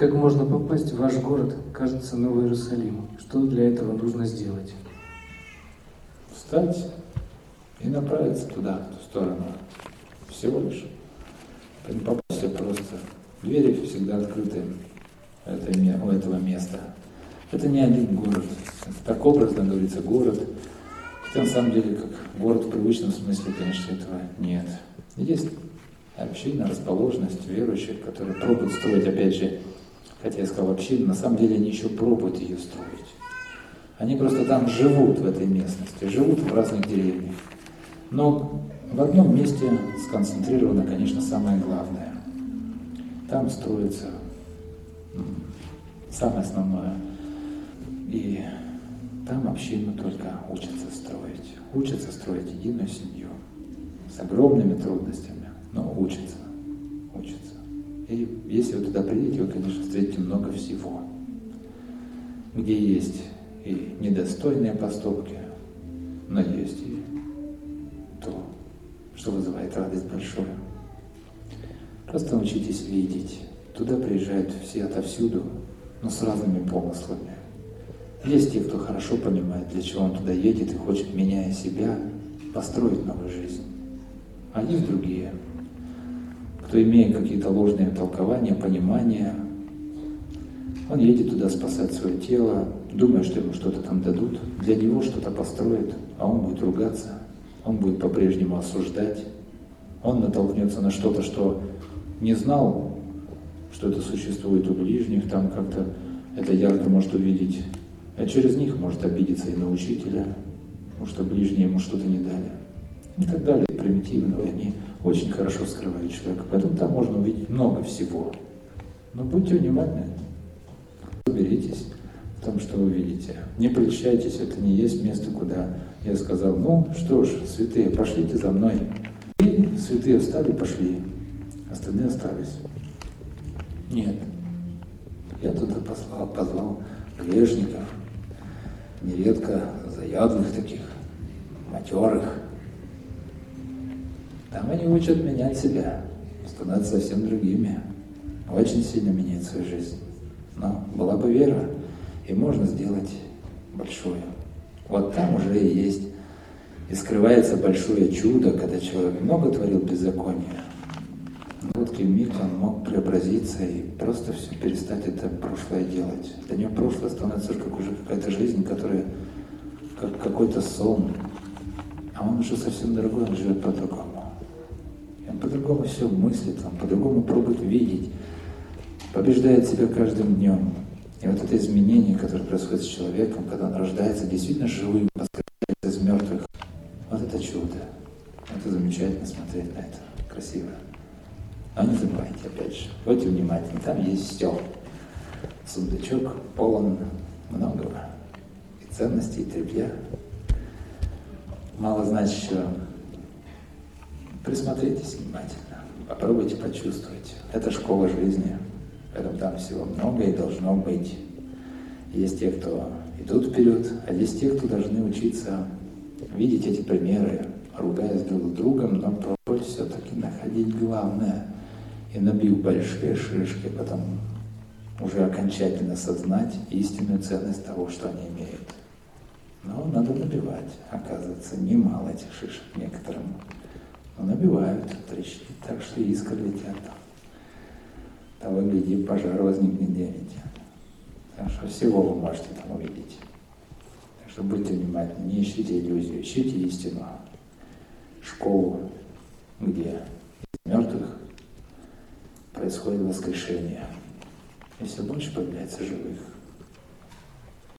Как можно попасть в ваш город, кажется, Новый Иерусалим? Что для этого нужно сделать? Встать и направиться туда, в ту сторону. Всего лишь. Не попасть просто. Двери всегда открыты это, у этого места. Это не один город. Это так образно говорится город. Хотя на самом деле, как город в привычном смысле, конечно, этого нет. Есть община, расположенность верующих, которые пробуют строить, опять же, хотя я сказал общину, на самом деле они еще пробуют ее строить. Они просто там живут в этой местности, живут в разных деревнях. Но в одном месте сконцентрировано, конечно, самое главное. Там строится самое основное. И там общину только учатся строить. Учатся строить единую семью с огромными трудностями, но учатся. И если вы туда придете, вы, конечно, встретите много всего, где есть и недостойные поступки, но есть и то, что вызывает радость большую. Просто научитесь видеть. Туда приезжают все отовсюду, но с разными помыслами. Есть те, кто хорошо понимает, для чего он туда едет и хочет, меняя себя, построить новую жизнь. А есть другие, кто имеет какие-то ложные толкования, понимания, он едет туда спасать свое тело, думая, что ему что-то там дадут, для него что-то построят, а он будет ругаться, он будет по-прежнему осуждать, он натолкнется на что-то, что не знал, что это существует у ближних, там как-то это ярко может увидеть, а через них может обидеться и на учителя, потому что ближние ему что-то не дали. И так далее, примитивные, они очень хорошо скрывают человека. Поэтому там можно увидеть много всего. Но будьте внимательны, уберитесь в том, что вы видите. Не прельщайтесь, это не есть место, куда я сказал, ну что ж, святые, пошлите за мной. И святые встали, пошли, остальные остались. Нет. Я туда послал, позвал грешников, нередко заядлых таких, матерых. Там они учат менять себя, становятся совсем другими, очень сильно меняют свою жизнь. Но была бы вера, и можно сделать большое. Вот там уже и есть, и скрывается большое чудо, когда человек много творил беззакония, короткий миг он мог преобразиться и просто все перестать это прошлое делать. Для него прошлое становится как уже какая-то жизнь, которая как какой-то сон. А он уже совсем другой, он живет по-другому. По-другому все мыслит, он по-другому пробует видеть, побеждает себя каждым днем. И вот это изменение, которое происходит с человеком, когда он рождается действительно живым, воскресается из мертвых, вот это чудо. Это замечательно смотреть на это. Красиво. Но не забывайте, опять же, будьте внимательны, там есть все. Сундучок полон многого. И ценностей, и трепья. Мало значащего. Присмотритесь внимательно, попробуйте почувствовать. Это школа жизни, поэтому там всего много и должно быть. Есть те, кто идут вперед, а есть те, кто должны учиться видеть эти примеры, ругаясь друг с другом, но пробовать все-таки находить главное – и набив большие шишки, потом уже окончательно сознать истинную ценность того, что они имеют. Но надо набивать. Оказывается, немало этих шишек некоторым. Но набивают, трещит, так что искры летят там. Того гляди, пожар возникнет где-нибудь. Так что всего вы можете там увидеть. Так что будьте внимательны, не ищите иллюзию, ищите истину. Школу, где мертвых происходит воскрешение. И все больше появляется живых.